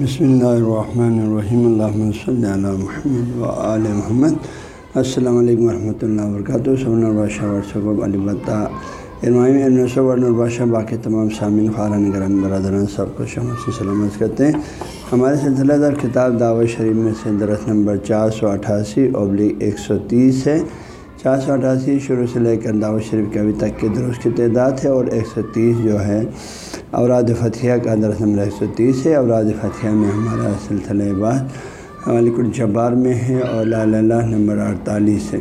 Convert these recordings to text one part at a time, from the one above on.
بسم اللہ الرحمن الرحیم اللہ صلی اللہ محمد و آل محمد۔ السلام علیکم ورحمۃ اللہ وبرکاتہ۔ سبن الباشہ ورثب علی بطا علمائی النصب ورنباشہ باقی تمام سامعین خارن گرم برادران سب کو شمع سے سلامت کرتے ہیں۔ ہمارے سلسلہ در کتاب دعوت شریف میں سے درخت نمبر چار سو اٹھاسی ابلیغ ایک سو تیس ہے۔ چار سو اٹھاسی شروع سے لے کر دعوت شریف کے ابھی تک کے درست کی تعداد ہے اور ایک سو تیس جو ہے اوراد فتھیہ کا درس نمبر ایک سو تیس ہے۔ اوراد فتھیہ میں ہمارا سلسلہ بعد مالک الجبار میں ہے اور لا اللہ نمبر اڑتالیس ہے۔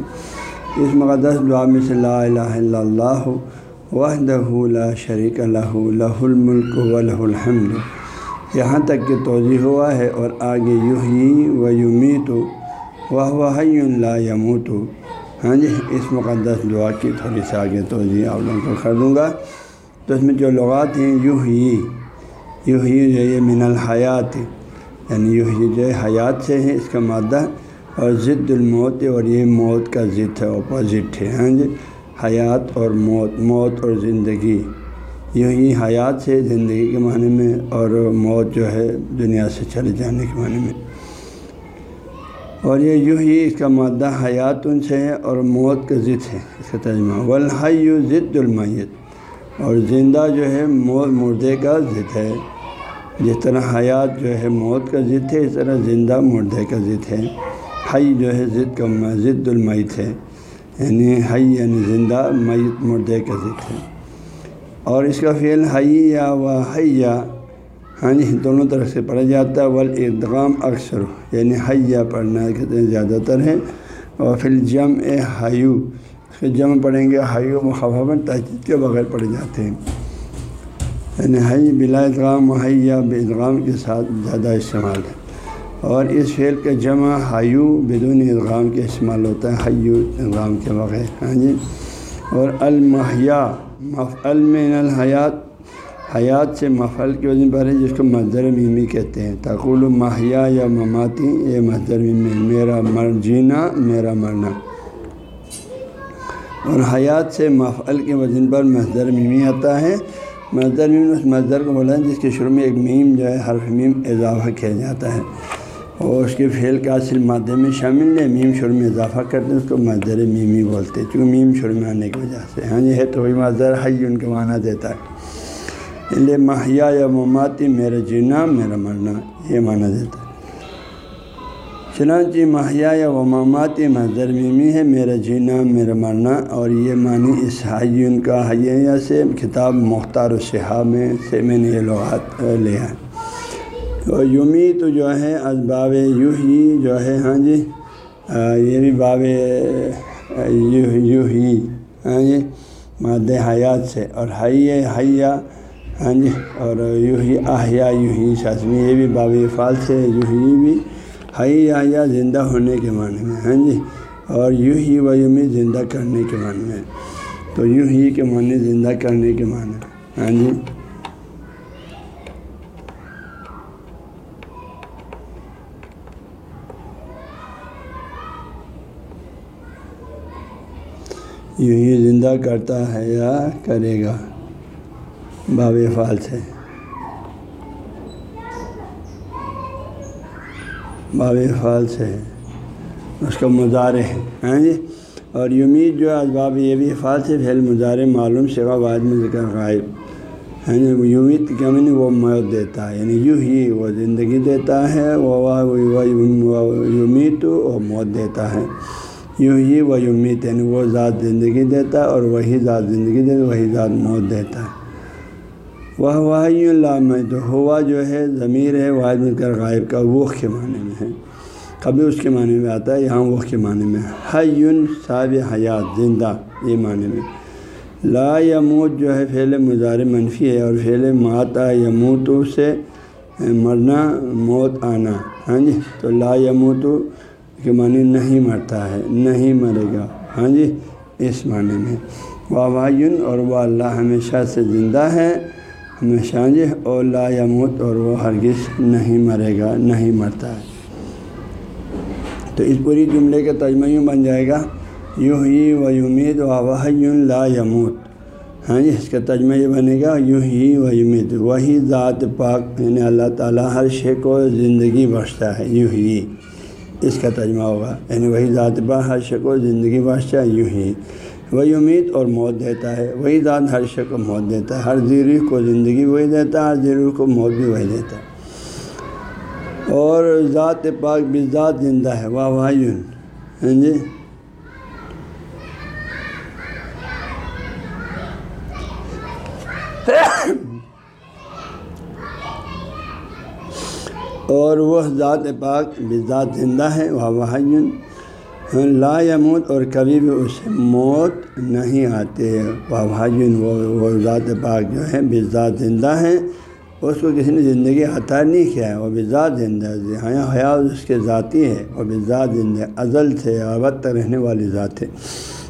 اس مقدس دعا میں سے لا الہ الا اللہ وحدہ لا شریک لہ لہ الملک و لہ الحمد۔ یہاں تک کہ توضیح ہوا ہے اور آگے یوں ہی و یومی تو وہ حی لا یموت۔ ہاں جی اس مقدس دعا کی تھوڑی سی آگے توضیح آپ لوگوں کو کر دوں گا۔ تو اس میں جو لغات ہیں یوں ہی یوں ہی جو یہ من الحیات یعنی یوں ہی جو ہے حیات سے ہے اس کا مادہ اور ضد الموت اور یہ موت کا ضد ہے اپوزٹ ہے۔ ہاں جی؟ حیات اور موت موت اور زندگی۔ یوں ہی حیات سے زندگی کے معنی میں اور موت جو ہے دنیا سے چلے جانے کے معنی میں۔ اور یہ یوں ہی اس کا مادہ حیات ان سے ہے اور موت کا ضد ہے، اس کا ترجمہ۔ ولحی ضد المیت۔ اور زندہ جو ہے موت مردے کا ضد ہے۔ جس طرح حیات جو ہے موت کا ضد ہے، اس طرح زندہ مردے کا ضد ہے۔ حی جو ہے ضد کا ضد المیت ہے۔ یعنی حی یعنی زندہ میت مردے کا ضد ہے۔ اور اس کا فعل حی یا و حیا ہاں جی دونوں طرف سے پڑھا جاتا ہے۔ ول ادغام اکثر یعنی حیا پڑھنا کہتے ہیں زیادہ تر ہے۔ اور پھر جم اے حیو پھر جم پڑھیں گے حیو مخفن تحقیق کے بغیر پڑھے جاتے ہیں۔ یعنی حی بلا ادغام حیا بے ادغام کے ساتھ زیادہ استعمال ہے۔ اور اس فعل کا جمع حیو بدون ادغام کے استعمال ہوتا ہے حیو ادغام کے بغیر۔ ہاں جی؟ اور المحیا، مفعل من الحیات۔ حیات سے مفعل کی وجہ پر ہے، جس کو مظر میمی کہتے ہیں۔ تقول ماہیا یا مماتی، یہ مظر میمی، میرا مر جینا میرا مرنا۔ اور حیات سے مفعل کے وزن پر مظر میمی آتا ہے۔ مظر میم اس مظر کو بولا جس کے شروع میں ایک میم جو ہے، حرف میم اضافہ کیا جاتا ہے۔ اور اس کے فعل کا اصل مادے میں شامل ہے۔ میم شروع میں اضافہ کرتے ہیں، اس کو مظر میمی بولتے ہیں۔ چونکہ میم شروع میں آنے کی وجہ سے۔ ہاں جی ہے تو وہی مظر حی ان کا معنی دیتا ہے۔ لے ماہیا یا مماتی، میرا جینا، میرا مرنا، یہ معنی دیتا ہے۔ چنانچہ ماہیا یا وماماتی مظر میمی ہے میرا جینا، میرا مرنا، اور یہ معنی اس حیون کا حیہ سے کتاب مختار و میں سے میں نے یہ لغات لیا ہے اور یومی تو جو ہے اسباب یو ہی جو ہے ہاں جی یہ بھی باب یو ہی ہاں جی ماد حیات سے۔ اور حیہ حیا ہاں جی اور یوں ہی آہیا یوں ہی شاسمی یہ بھی باب فال سے یوں ہی بھی۔ حی آیا زندہ ہونے کے معنی میں ہاں جی؟ اور یوں ہی و یوں زندہ کرنے کے معنی میں۔ تو یوں ہی کے معنی زندہ کرنے کے معنی میں ہاں جی؟ یوں ہی زندہ کرتا ہے یا کرے گا؟ باب فال سے۔ باب فال سے اس کا مظاہرے ہے ہاں جی؟ اور یمید جو اسباب یہ بھی فال سے پھیل مظاہرے معلوم سوا واحد میں ذکر غائب۔ ہاں جی یمید کیا میں وہ موت دیتا ہے۔ یعنی یوں ہی وہ زندگی دیتا ہے، وہ یمید اور موت دیتا ہے۔ یوں ہی وہ یمید یعنی وہ ذات زندگی دیتا ہے اور وہی ذات زندگی دیتا وہی ذات موت دیتا ہے۔ وہ واحد اللہ تو ہوا جو ہے، ضمیر ہے، واحد مل کر غائب کا ووخ کے معنی میں ہے۔ کبھی اس کے معنی میں آتا ہے، یہاں ووخ کے معنی میں حیون صاب حیات، زندہ، یہ معنی میں۔ لا یموت جو ہے، فعل مظاہر منفی ہے اور فعل ماتا یموت سے مرنا، موت آنا۔ ہاں جی؟ تو لا یموت کے معنی نہیں مرتا ہے، نہیں مرے گا۔ ہاں جی؟ اس معنی میں۔ واہ واحین اور وہ اللہ ہمیشہ سے زندہ ہے۔ ہمیشہ جی اور لا یموت اور وہ ہرگز نہیں مرے گا، نہیں مرتا ہے۔ تو اس پوری جملے کا ترجمہ یوں بن جائے گا یوں ہی و یمید و واحد لا یموت۔ ہاں جی اس کا ترجمہ یہ بنے گا یوں ہی و یمید وہی ذات پاک یعنی اللہ تعالیٰ ہر شے کو زندگی بخشتا ہے یوں ہی اس کا ترجمہ ہوگا یعنی وہی ذات پاک ہر شے کو زندگی بخشتا ہے یوں ہی وہی امید اور موت دیتا ہے، وہی ذات ہر شے کو موت دیتا ہے، ہر زیرو کو زندگی وہی دیتا ہے، ہر زیرو کو موت بھی وہی دیتا ہے۔ اور ذات پاک بھی ذات زندہ ہے، واہ واہ ہاں جی۔ اور وہ ذات پاک بھی ذات زندہ ہے وہ وحین لا یموت اور کبھی بھی اس سے موت نہیں آتے۔ وہ بھاجن وہ وہ ذات پاک جو ہے بھی زندہ ہے اس کو کسی نے زندگی عطا نہیں کیا ہے۔ وہ بھی زندہ حیات اس کے ذاتی ہے وہ بھی ذات زندہ ازل سے ابد تک رہنے والی ذات ہے۔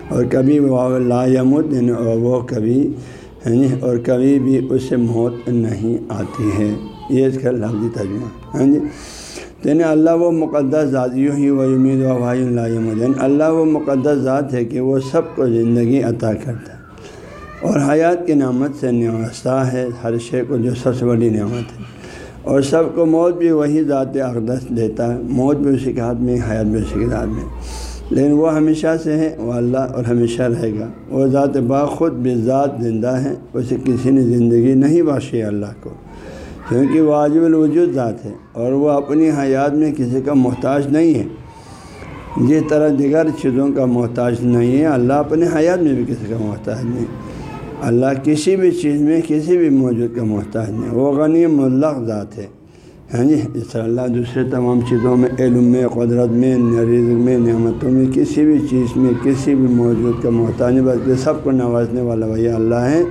اور کبھی وہ لا یموت یعنی وہ کبھی یعنی اور کبھی بھی اس سے موت نہیں آتی ہے۔ یہ اس کا لفظی ترجمہ۔ ہاں جی؟ یعنی اللہ وہ مقدس ذات یوں ہی وہ امید و بھائی اللہ یعنی اللہ وہ مقدس ذات ہے کہ وہ سب کو زندگی عطا کرتا ہے۔ اور حیات کی نعمت سے نوازتا ہے ہر شے کو جو سب سے بڑی نعمت ہے۔ اور سب کو موت بھی وہی ذات اقدس دیتا ہے، موت بھی اسی کے ہاتھ میں، حیات بھی اسی کے ہاتھ میں۔ لیکن وہ ہمیشہ سے ہے، وہ اللہ اور ہمیشہ رہے گا۔ وہ ذات با خود بھی ذات زندہ ہے، اسے کسی نے زندگی نہیں باشی اللہ کو۔ کیونکہ وہ واجب الوجود ذات ہے اور وہ اپنی حیات میں کسی کا محتاج نہیں ہے۔ جس طرح دیگر چیزوں کا محتاج نہیں ہے، اللہ اپنے حیات میں بھی کسی کا محتاج نہیں۔ اللہ کسی بھی چیز میں کسی بھی موجود کا محتاج نہیں۔ وہ غنی ملق ذات ہے۔ ہاں جی اس طرح اللہ دوسرے تمام چیزوں میں، علم میں، قدرت میں رزق میں، نعمتوں میں، کسی بھی چیز میں، کسی بھی موجود کا محتاج نہیں، بلکہ سب کو نوازنے والا وہی اللہ ہے۔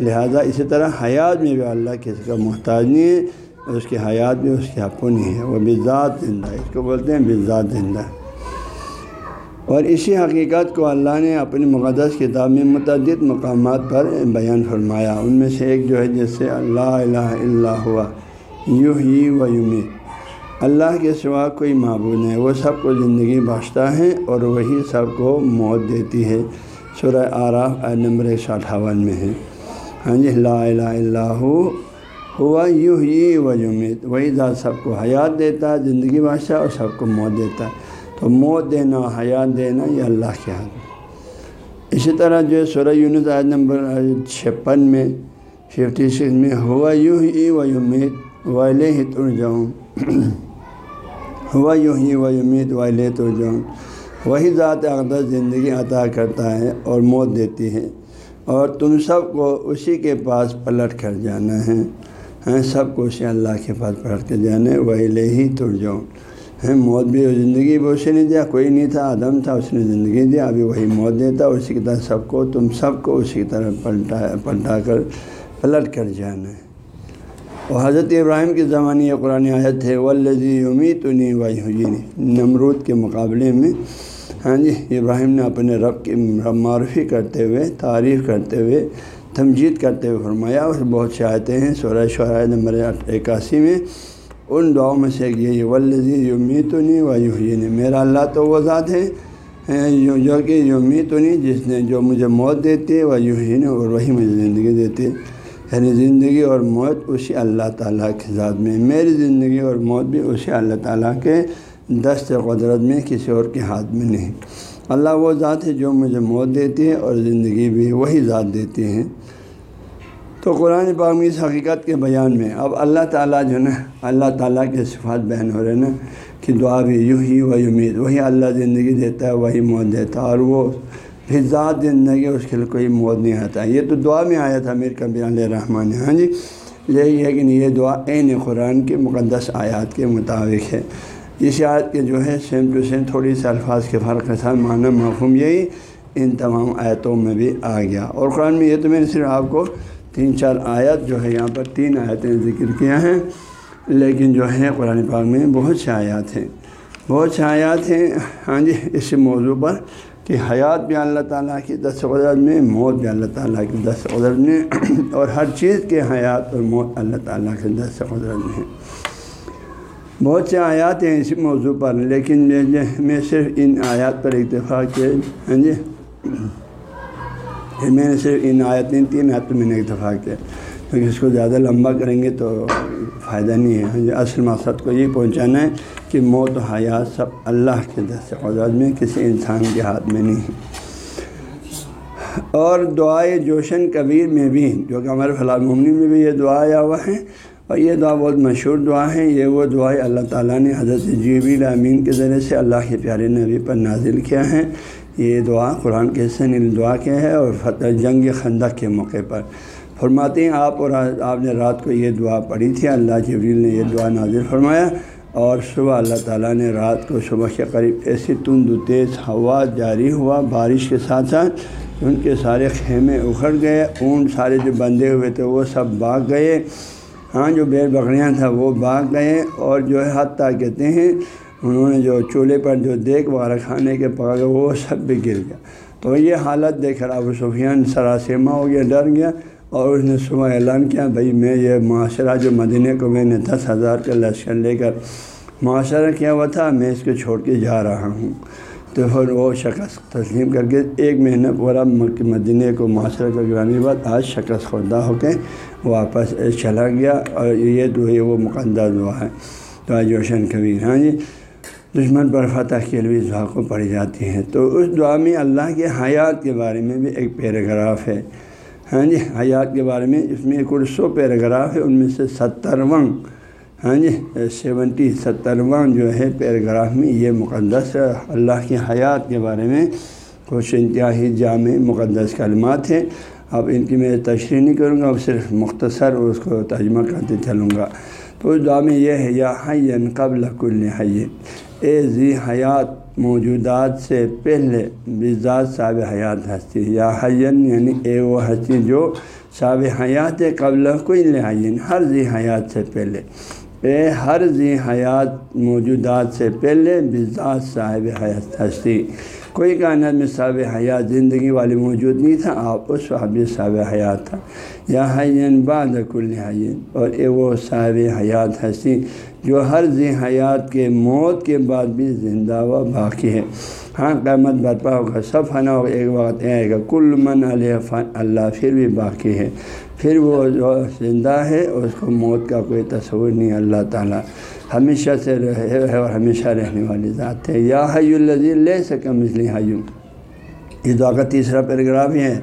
لہٰذا اسی طرح حیات میں بھی اللہ کسی کا محتاج نہیں ہے اس کی حیات بھی اس کی اپنی ہے۔ وہ بذات زندہ ہے۔ اس کو بولتے ہیں بذات زندہ۔ اور اسی حقیقت کو اللہ نے اپنی مقدس کتاب میں متعدد مقامات پر بیان فرمایا۔ ان میں سے ایک جو ہے جیسے اللہ الہ الا ہوا یوں ہی و یومی اللہ کے سوا کوئی معبود نہیں۔ وہ سب کو زندگی بخشتا ہے اور وہی سب کو موت دیتی ہے۔ سورہ آراف نمبر ایک سو اٹھاون میں ہے۔ ہاں جی لا الہ الا ہوا یوں ہی و وہی ذات سب کو حیات دیتا ہے زندگی بادشاہ اور سب کو موت دیتا۔ ہے تو موت دینا حیات دینا، یہ اللہ کے ہاتھ اسی طرح جو ہے سورہ یونس آیت نمبر چھپن میں ففٹی سکس میں، ہوا یوں ہی و یومیت ویلے ہی تر جاؤں ہوا یوں ہی و یومیت ویلے تر جاؤں وہی ذات اقدس زندگی عطا کرتا ہے اور موت دیتی ہے۔ اور تم سب کو اسی کے پاس پلٹ کر جانا ہے۔ ہیں، سب کو اسی اللہ کے پاس پلٹ کر جانا ہے۔ وہی لے ہی تر جاؤں ہیں، موت بھی زندگی بھی اسے نہیں دیا۔ کوئی نہیں تھا، آدم تھا، اس نے زندگی دیا۔ ابھی وہی موت دیتا، اسی کی طرح سب کو، تم سب کو اسی کی طرح پلٹا پلٹا کر پلٹ کر جانا ہے۔ اور حضرت ابراہیم کے زمانے یہ قرآن آیت ہے ولزی امید تو نہیں وائی نمرود کے مقابلے میں ہاں جی ابراہیم نے اپنے رب کی معرفی کرتے ہوئے، تعریف کرتے ہوئے، تمجید کرتے ہوئے فرمایا، اور بہت سے آتے ہیں، سورہ شعراء نمبر اکاسی میں، ان دعاؤں میں سے یہ ولزی یومی تو نہیں و یوں میرا اللہ تو وہ ذات ہے جو کہ یومی تو نہیں جس نے جو مجھے موت دیتی ہے وہ یوں اور وہی مجھے زندگی دیتی ہے۔ یعنی زندگی اور موت اسی اللہ تعالیٰ کے ذات میں میری زندگی اور موت بھی اسی اللہ تعالیٰ کے دست قدرت میں کسی اور کے ہاتھ میں نہیں۔ اللہ وہ ذات ہے جو مجھے موت دیتی ہے اور زندگی بھی وہی ذات دیتی ہیں۔ تو قرآن پاک میں اس حقیقت کے بیان میں اب اللہ تعالیٰ جو ہے نا، اللہ تعالیٰ کے صفات بیان ہو رہے ہیں نا کہ دعا بھی یوں ہی وہی امید وہی اللہ زندگی دیتا ہے، وہی موت دیتا ہے اور وہ بھی ذات زندگی اس کے لیے کوئی موت نہیں آتا۔ یہ تو دعا میں آیا تھا میر کبیر علیہ رحمٰن ہاں جی یہی ہے کہ یہ دعا عین قرآن کے مقدس آیات کے مطابق ہے۔ اس آیت کے جو ہے سیم ٹو سیم تھوڑی سی الفاظ کے فرق کے ساتھ معنی مفہوم یہی ان تمام آیتوں میں بھی آ گیا۔ اور قرآن میں یہ تو میں نے صرف آپ کو تین چار آیت جو ہے یہاں پر تین آیتیں ذکر کیا ہیں، لیکن جو ہے قرآن پاک میں بہت سے آیات ہیں۔ بہت سے آیات ہیں۔ ہاں جی اس موضوع پر کہ حیات بھی اللہ تعالیٰ کی، دس قدرت میں موت بھی اللہ تعالیٰ کی دس قدرت میں، اور ہر چیز کے حیات اور موت اللہ تعالیٰ کے دس قدرت میں ہے بہت سے آیات ہیں اسی موضوع پر، لیکن میں صرف ان آیات پر اتفاق کے ہاں جی؟ میں نے صرف ان آیتیں تین آیت میں نے اتفاق کیا۔ کیونکہ اس کو زیادہ لمبا کریں گے تو فائدہ نہیں ہے۔ ہاں جی اصل مقصد کو یہ پہنچانا ہے کہ موت و حیات سب اللہ کے دست قدرت میں، کسی انسان کے ہاتھ میں نہیں۔ اور دعائے جوشن کبیر میں بھی جو کہ ہمارے فلاح ممنی میں بھی یہ دعا آیا ہوا ہے۔ اور یہ دعا بہت مشہور دعا ہے، یہ وہ دعائیں اللہ تعالیٰ نے حضرت جیبی الامین کے ذریعے سے اللہ کے پیارے نبی پر نازل کیا ہے۔ یہ دعا قرآن کے حصے نے دعا کیا ہے اور فتح جنگ خندق کے موقع پر۔ فرماتے ہیں آپ اور آپ نے رات کو یہ دعا پڑھی تھی، اللہ جبریل نے یہ دعا نازل فرمایا اور صبح اللہ تعالیٰ نے رات کو صبح کے قریب ایسی تند تیز ہوا، جاری ہوا، بارش کے ساتھ ساتھ ان کے سارے خیمے اکھڑ گئے اون سارے جو بندھے ہوئے تھے وہ سب بھاگ گئے۔ ہاں جو بیر بکریاں تھا، وہ بھاگ گئے اور جو ہے، حتیٰ کہتے ہیں، انہوں نے جو چولہے پر جو دیکھ وغیرہ کھانے کے پکا گئے وہ سب بھی گر گیا۔ تو یہ حالت دیکھ کر ابو سفیان سراسیمہ ہو گیا، ڈر گیا اور اس نے صبح اعلان کیا، بھائی میں یہ معاشرہ جو مدینہ کو میں نے دس ہزار کا لشکر لے کر معاشرہ کیا ہوا تھا، میں اس کو چھوڑ کے جا رہا ہوں۔ تو پھر وہ شخص تسلیم کر کے ایک مہینہ پورا مدینہ کو معاشرہ کا گرانے بعد آج شخص خوردہ ہو کے واپس چلا گیا اور یہ جو وہ مقدہ دعا ہے۔ تو آج روشن کبیر۔ ہاں جی؟ دشمن پر فتح کے لیے دعا کو پڑھی جاتی ہے تو اس دعا میں اللہ کے حیات کے بارے میں بھی ایک پیراگراف ہے۔ ہاں جی؟ حیات کے بارے میں اس میں کل سو پیراگراف ہے ان میں سے سترواں ہاں جی سیونٹی سترواں جو ہے پیراگراف میں یہ مقدس اللہ کی حیات کے بارے میں کچھ انتہائی جامع مقدس کلمات ہیں۔ اب ان کی میں تشریح نہیں کروں گا، اب صرف مختصر اس کو ترجمہ کرتے چلوں گا۔ تو اس دعا میں یہ ہے، یا حین قبل کل حین اے ذی حیات، موجودات سے پہلے بزاد صاب حیات ہستی۔ یا حین یعنی اے وہ ہستی جو صاب حیات قبل کل حین ہر ذی حیات سے پہلے۔ اے ہر ذی حیات موجودات سے پہلے بزاد صاحب حیات ہستی۔ کوئی کائنات میں صاب حیات زندگی والی موجود نہیں تھا، آپ اس وقت بھی حیات تھا۔ یا حین بعد کل حین اور اے وہ صاحب حیات ہستی جو ہر ذی حیات کے موت کے بعد بھی زندہ و باقی ہے۔ ہاں قیامت برپا ہوگا، سب فنا ہوگا، ایک وقت آئے گا، کل من علیہ فن، اللہ پھر بھی باقی ہے۔ پھر وہ جو زندہ ہے، اس کو موت کا کوئی تصور نہیں، اللہ تعالیٰ ہمیشہ سے رہے ہے اور ہمیشہ رہنے والی ذات ہے۔ یا حی الزی لے سکم اس لیے حیوں یہ دعا کا تیسرا پیراگراف ہی ہے۔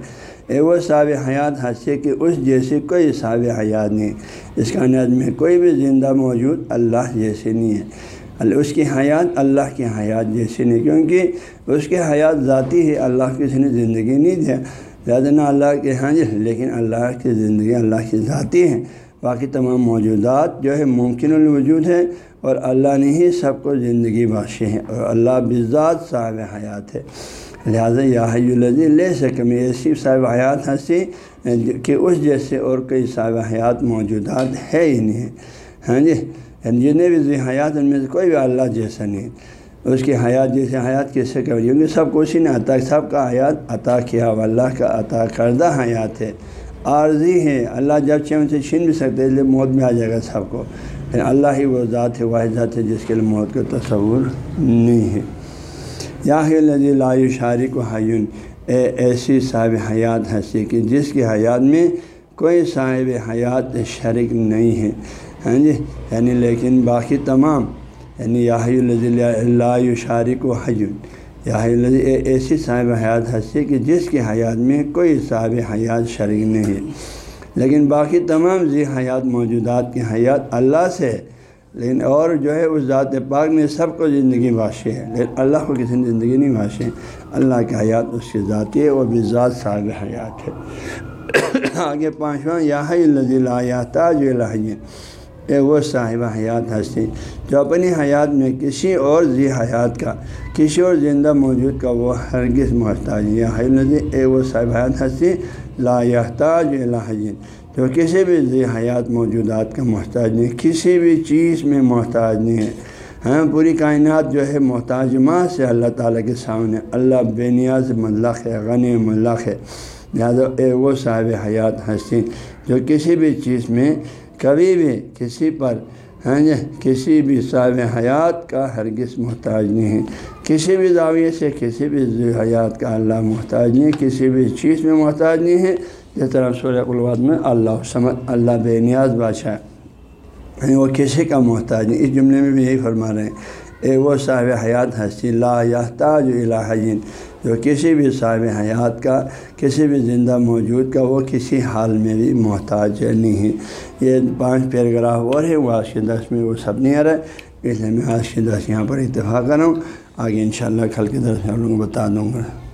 اے وہ صاب حیات حادثے کہ اس جیسے کوئی صاب حیات نہیں۔ اس کا انداز میں کوئی بھی زندہ موجود اللہ جیسے نہیں ہے۔ اس کی حیات اللہ کی حیات جیسے نہیں، کیونکہ اس کی حیات ذاتی ہے، اللہ کسی نے زندگی نہیں دیا۔ زیادہ نہ اللہ کے ہاں جی لیکن اللہ کی زندگی اللہ کی ذاتی ہے باقی تمام موجودات جو ہے ممکن الوجود ہے اور اللہ نے ہی سب کو زندگی بخشی ہے اور اللہ بذات صاحب حیات ہے۔ لہٰذا یا الزی لے سکم ایسی صاحب حیات ہاں ہنسی کہ اس جیسے اور کئی صاحب حیات موجودات ہے ہی نہیں۔ ہاں جی یعنی جتنے بھی حیات ان میں سے کوئی بھی اللہ جیسا نہیں۔ اس کی حیات جیسے حیات کیسے کر کیونکہ سب کو اسی نے عطا سب کا حیات عطا کیا وہ اللہ کا عطا کردہ حیات ہے۔ عارضی ہے اللہ جب چاہے ان سے چھین بھی سکتے اس لیے موت میں آ جائے گا سب کو۔ لیکن اللہ ہی وہ ذات ہے، واحد ذات ہے، جس کے لیے موت کا تصور نہیں ہے۔ یا لذی لا شارق و حیون۔ اے ایسی صاحب حیات ہنسی کی، جس کی حیات میں کوئی صاحب حیات شریک نہیں ہے۔ ہاں جی؟ یعنی لیکن باقی تمام یعنی یاہی اللہ شارق و حیون یاہی ایسی صاحب حیات ہنسی کی جس کی حیات میں کوئی صاحب حیات شریک نہیں. ہے لیکن باقی تمام ذی حیات موجودات کی حیات اللہ سے. لیکن اور جو ہے اس ذات پاک نے سب کو زندگی باشی ہے لیکن اللہ کو کسی نے زندگی نہیں باشی اللہ کی حیات اس کی ذاتی ہے وہ بھی ذات صاحب حیات ہے. آگے پانچواں، یا اللہ تاج اے وہ صاحب حیات ہستی جو اپنی حیات میں کسی اور ذی حیات کا، کسی اور زندہ موجود کا وہ ہرگز محتاج یا اے وہ صاحب حیات ہستی لا تاج الحین جو کسی بھی ذی حیات موجودات کا محتاج نہیں، کسی بھی چیز میں محتاج نہیں ہے۔ ہاں پوری کائنات جو ہے محتاج ماں سے اللہ تعالیٰ کے سامنے۔ اللہ بے نیاز ملق ہے، غنی ملق ہے۔ لہٰذا اے وہ صاحب حیات ہستی جو کسی بھی چیز میں کبھی بھی کسی پر ہاں جی کسی بھی صاحب حیات کا ہرگز محتاج نہیں ہے۔ کسی بھی زاویے سے کسی بھی حیات کا اللہ محتاج نہیں کسی بھی چیز میں محتاج نہیں ہے۔ جس طرح سورہ الواد میں اللہ سمت اللہ بے نیاز بادشاہ یعنی وہ کسی کا محتاج نہیں، اس جملے میں بھی یہی فرما رہے ہیں۔ اے وہ صاحب حیات ہستی، لا یحتاج الہین۔ جو کسی بھی صاحب حیات کا، کسی بھی زندہ موجود کا، وہ کسی حال میں بھی محتاج نہیں ہے۔ یہ پانچ پیراگراف اور ہے وہ آج کے دس میں وہ سب نہیں آ رہا ہے۔ اس لیے میں آج کے دس یہاں پر اتفاق کروں آگے انشاءاللہ کل کے درس میں ہم لوگوں کو بتا دوں گا۔